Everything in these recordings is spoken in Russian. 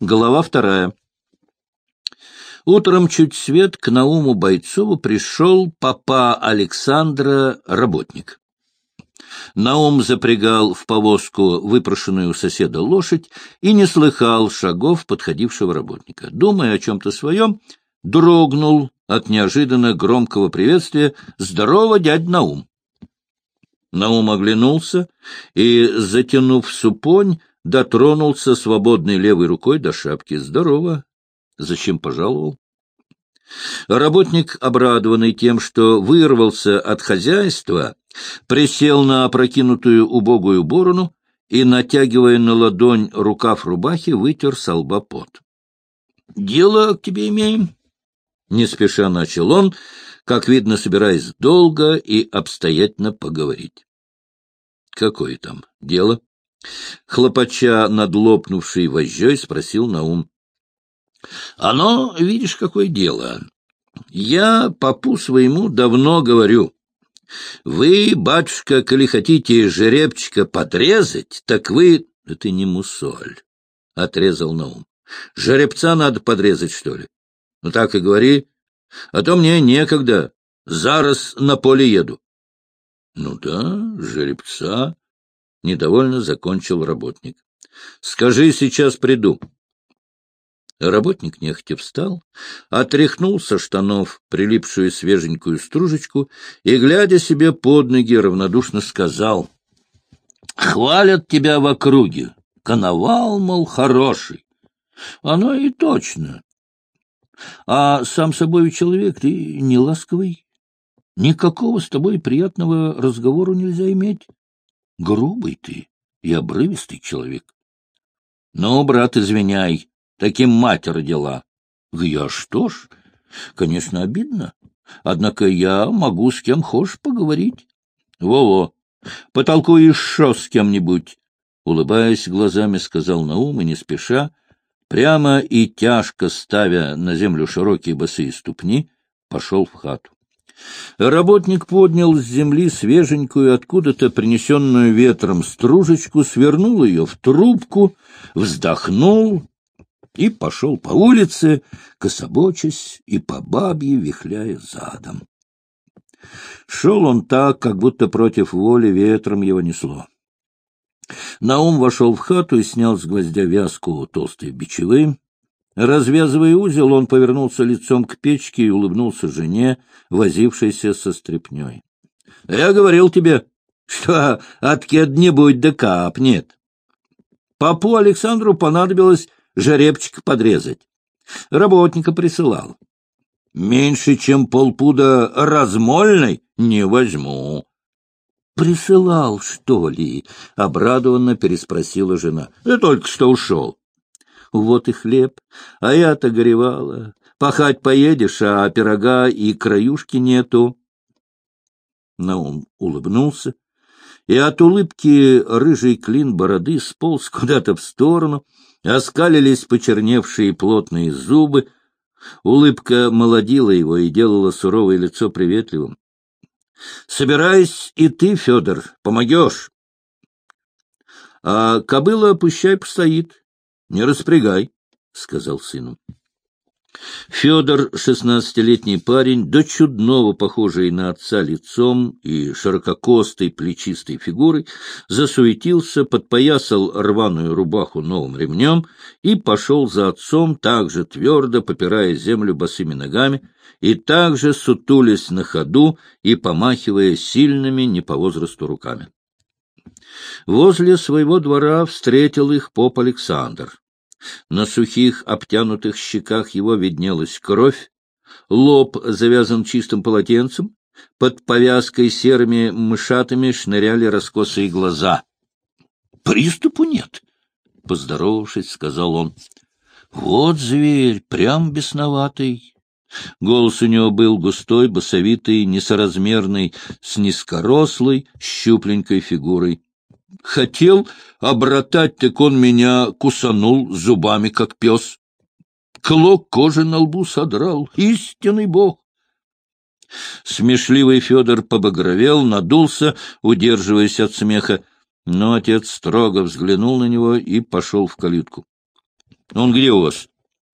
Глава вторая. Утром чуть свет к Науму Бойцову пришел папа Александра, работник. Наум запрягал в повозку выпрошенную у соседа лошадь и не слыхал шагов подходившего работника. Думая о чем-то своем, дрогнул от неожиданно громкого приветствия «Здорово, дядь Наум!». Наум оглянулся и, затянув супонь, дотронулся свободной левой рукой до шапки. «Здорово! Зачем пожаловал?» Работник, обрадованный тем, что вырвался от хозяйства, присел на опрокинутую убогую борону и, натягивая на ладонь рукав рубахи, вытер со лба пот. — Дело к тебе имеем? — не спеша начал он, как видно, собираясь долго и обстоятельно поговорить. — Какое там дело? Хлопача над лопнувшей вожжой, спросил Наум. — Оно, видишь, какое дело. Я попу своему давно говорю. Вы, батюшка, коли хотите жеребчика подрезать, так вы... — Это не мусоль, — отрезал Наум. — Жеребца надо подрезать, что ли? Ну так и говори, а то мне некогда. Зараз на поле еду. — Ну да, жеребца, — недовольно закончил работник. — Скажи, сейчас приду. Работник нехотя встал, отряхнул со штанов прилипшую свеженькую стружечку и, глядя себе под ноги, равнодушно сказал. — Хвалят тебя в округе. Коновал, мол, хороший. Оно и точно. А сам собой человек ты не ласковый. Никакого с тобой приятного разговора нельзя иметь. Грубый ты и обрывистый человек. Ну, брат, извиняй, таким мать родила. Я что ж, конечно, обидно. Однако я могу с кем хочешь поговорить. Во-во, потолкуй еще с кем-нибудь. Улыбаясь глазами, сказал Наум и не спеша, прямо и тяжко ставя на землю широкие босые ступни, пошел в хату. Работник поднял с земли свеженькую, откуда-то принесенную ветром стружечку, свернул ее в трубку, вздохнул и пошел по улице, кособочась и по бабье вихляя задом. Шел он так, как будто против воли ветром его несло. Наум вошел в хату и снял с гвоздя вязку толстой бичевы. Развязывая узел, он повернулся лицом к печке и улыбнулся жене, возившейся со стряпней. — Я говорил тебе, что от кед-нибудь да капнет. Папу Александру понадобилось жеребчик подрезать. Работника присылал. Меньше, чем полпуда размольной не возьму. — Присылал, что ли? — обрадованно переспросила жена. — Я только что ушел. — Вот и хлеб. А я-то горевала. Пахать поедешь, а пирога и краюшки нету. Наум улыбнулся, и от улыбки рыжий клин бороды сполз куда-то в сторону, оскалились почерневшие плотные зубы. Улыбка молодила его и делала суровое лицо приветливым. — Собирайся и ты, Федор, помогешь. — А кобыла пущай постоит, не распрягай, — сказал сыну. Федор, шестнадцатилетний парень, до чудного похожий на отца лицом и ширококостой плечистой фигурой, засуетился, подпоясал рваную рубаху новым ремнем и пошел за отцом, также твердо попирая землю босыми ногами, и также сутулясь на ходу и помахивая сильными не по возрасту руками. Возле своего двора встретил их поп Александр. На сухих, обтянутых щеках его виднелась кровь, лоб завязан чистым полотенцем, под повязкой серыми мышатами шныряли раскосые глаза. — Приступу нет, — поздоровавшись, сказал он. — Вот зверь, прям бесноватый. Голос у него был густой, басовитый, несоразмерный, с низкорослой, щупленькой фигурой. Хотел обратать, так он меня кусанул зубами, как пес. Клок кожи на лбу содрал. Истинный бог! Смешливый Федор побагровел, надулся, удерживаясь от смеха, но отец строго взглянул на него и пошел в калитку. Он где у вас?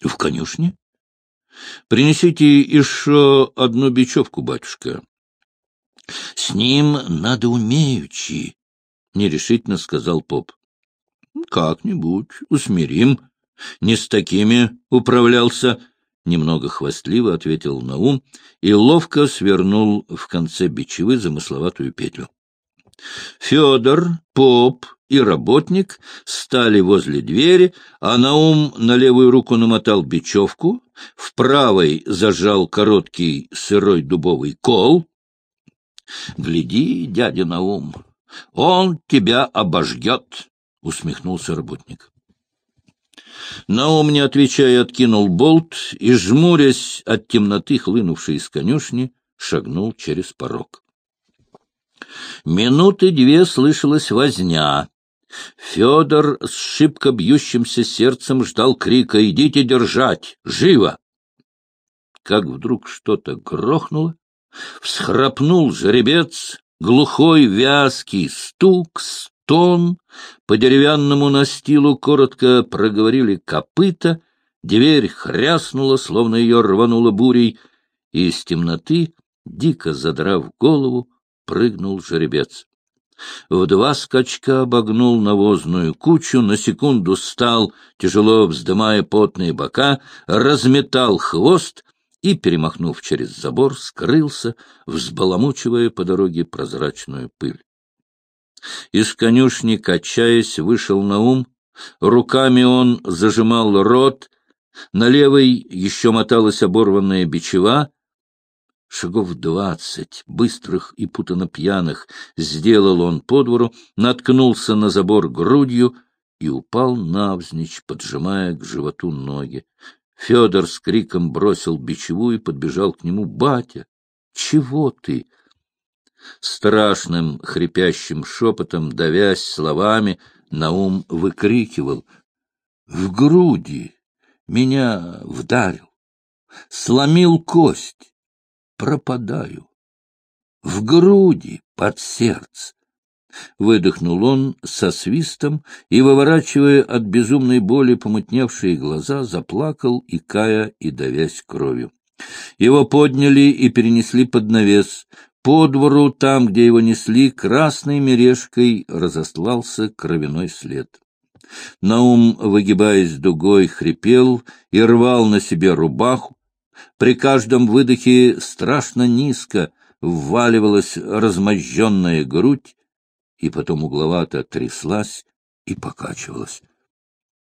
В конюшне. Принесите еще одну бечевку, батюшка. С ним надо умеючи, — нерешительно сказал поп. — Как-нибудь усмирим. Не с такими управлялся, — немного хвастливо ответил Наум и ловко свернул в конце бичевы замысловатую петлю. Федор, поп и работник стали возле двери, а Наум на левую руку намотал бечевку, в правой зажал короткий сырой дубовый кол. — Гляди, дядя Наум, он тебя обожгет, — усмехнулся работник. Наум, не отвечая, откинул болт и, жмурясь от темноты, хлынувшей из конюшни, шагнул через порог. Минуты две слышалась возня. Федор с шибко бьющимся сердцем ждал крика «Идите держать! Живо!» Как вдруг что-то грохнуло, всхрапнул жеребец, глухой вязкий стук, стон, по деревянному настилу коротко проговорили копыта, дверь хряснула, словно ее рвануло бурей, и из темноты, дико задрав голову, прыгнул жеребец. В два скачка обогнул навозную кучу, на секунду стал, тяжело вздымая потные бока, разметал хвост и, перемахнув через забор, скрылся, взбаламучивая по дороге прозрачную пыль. Из конюшни, качаясь, вышел на ум, руками он зажимал рот, на левой еще моталась оборванная бичева, Шагов двадцать, быстрых и путано пьяных, сделал он по двору, наткнулся на забор грудью и упал навзничь, поджимая к животу ноги. Федор с криком бросил бичеву и подбежал к нему. — Батя, чего ты? Страшным хрипящим шепотом, давясь словами, Наум выкрикивал. — В груди меня вдарил, сломил кость пропадаю. В груди, под сердце. Выдохнул он со свистом и, выворачивая от безумной боли помутневшие глаза, заплакал, икая и давясь кровью. Его подняли и перенесли под навес. По двору, там, где его несли, красной мережкой разослался кровяной след. Наум, выгибаясь дугой, хрипел и рвал на себе рубаху, при каждом выдохе страшно низко вваливалась размозженная грудь, и потом угловато тряслась и покачивалась.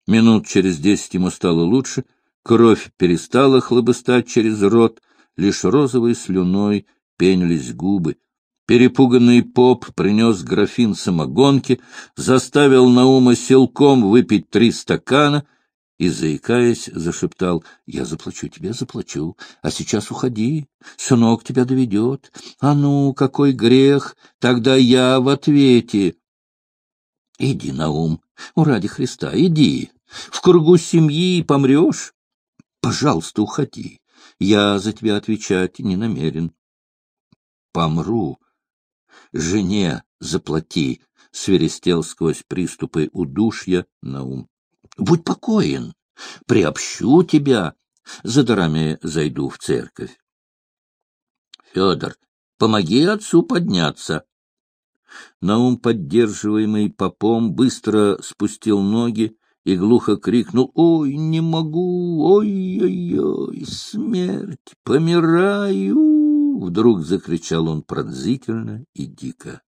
Минут через десять ему стало лучше, кровь перестала хлобыстать через рот, лишь розовой слюной пенились губы. Перепуганный поп принес графин самогонки, заставил Наума силком выпить три стакана — и, заикаясь, зашептал, — Я заплачу тебе, заплачу, а сейчас уходи, сынок тебя доведет. А ну, какой грех, тогда я в ответе. Иди, Наум, ради Христа, иди, в кругу семьи помрешь. Пожалуйста, уходи, я за тебя отвечать не намерен. Помру. Жене заплати, — свиристел сквозь приступы удушья Наум. Будь покоен, приобщу тебя, за дарами зайду в церковь. Федор, помоги отцу подняться. Наум, поддерживаемый попом, быстро спустил ноги и глухо крикнул «Ой, не могу! Ой-ой-ой! Смерть! Помираю!» Вдруг закричал он пронзительно и дико.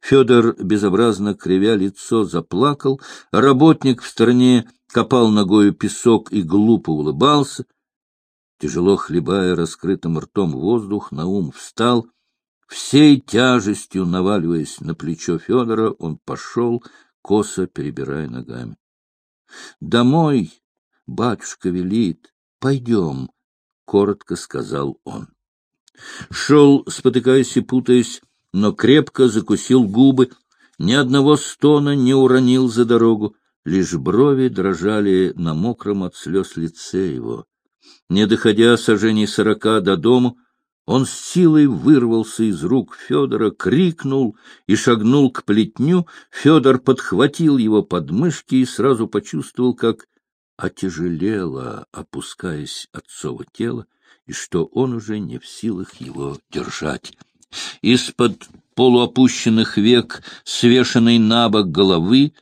Федор, безобразно кривя лицо, заплакал, работник в стороне копал ногою песок и глупо улыбался. Тяжело хлебая раскрытым ртом воздух, Наум встал. Всей тяжестью наваливаясь на плечо Федора, он пошел, косо перебирая ногами. — Домой, батюшка велит, пойдем, — коротко сказал он. Шел, спотыкаясь и путаясь, но крепко закусил губы, ни одного стона не уронил за дорогу, лишь брови дрожали на мокром от слез лице его. Не доходя сожжений сорока до дому, он с силой вырвался из рук Федора, крикнул и шагнул к плетню. Федор подхватил его под мышки и сразу почувствовал, как отяжелело, опускаясь отцово тело, и что он уже не в силах его держать. Из-под полуопущенных век, свешенной на бок головы,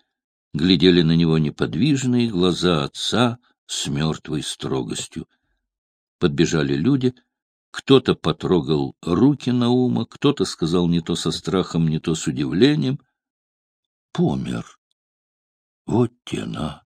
глядели на него неподвижные глаза отца с мертвой строгостью. Подбежали люди, кто-то потрогал руки Наума, кто-то сказал не то со страхом, не то с удивлением. Помер. Вот тена.